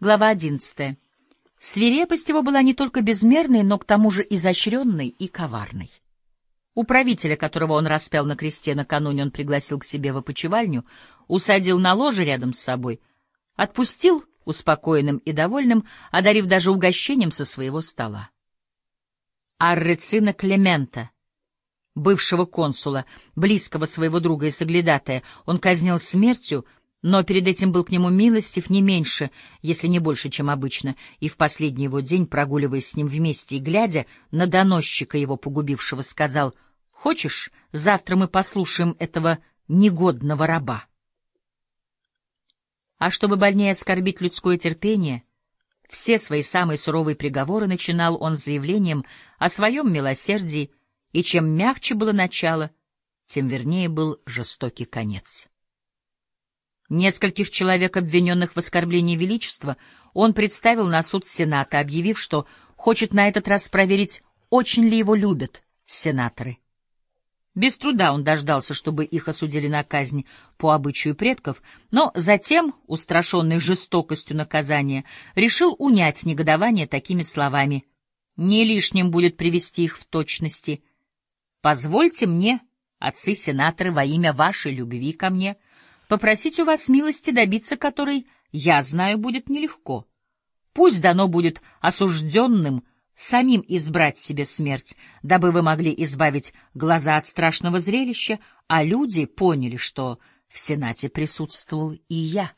Глава 11. Свирепость его была не только безмерной, но к тому же изощренной и коварной. Управителя, которого он распял на кресте накануне, он пригласил к себе в опочивальню, усадил на ложе рядом с собой, отпустил успокоенным и довольным, одарив даже угощением со своего стола. Аррецина Клемента, бывшего консула, близкого своего друга и соглядатая, он казнил смертью, но перед этим был к нему милостив не меньше, если не больше, чем обычно, и в последний его день, прогуливаясь с ним вместе и глядя на доносчика его погубившего, сказал, «Хочешь, завтра мы послушаем этого негодного раба?» А чтобы больнее оскорбить людское терпение, все свои самые суровые приговоры начинал он заявлением о своем милосердии, и чем мягче было начало, тем вернее был жестокий конец. Нескольких человек, обвиненных в оскорблении величества, он представил на суд Сената, объявив, что хочет на этот раз проверить, очень ли его любят сенаторы. Без труда он дождался, чтобы их осудили на казнь по обычаю предков, но затем, устрашенный жестокостью наказания, решил унять негодование такими словами. «Не лишним будет привести их в точности. Позвольте мне, отцы-сенаторы, во имя вашей любви ко мне, попросить у вас милости, добиться которой, я знаю, будет нелегко. Пусть дано будет осужденным — самим избрать себе смерть, дабы вы могли избавить глаза от страшного зрелища, а люди поняли, что в Сенате присутствовал и я.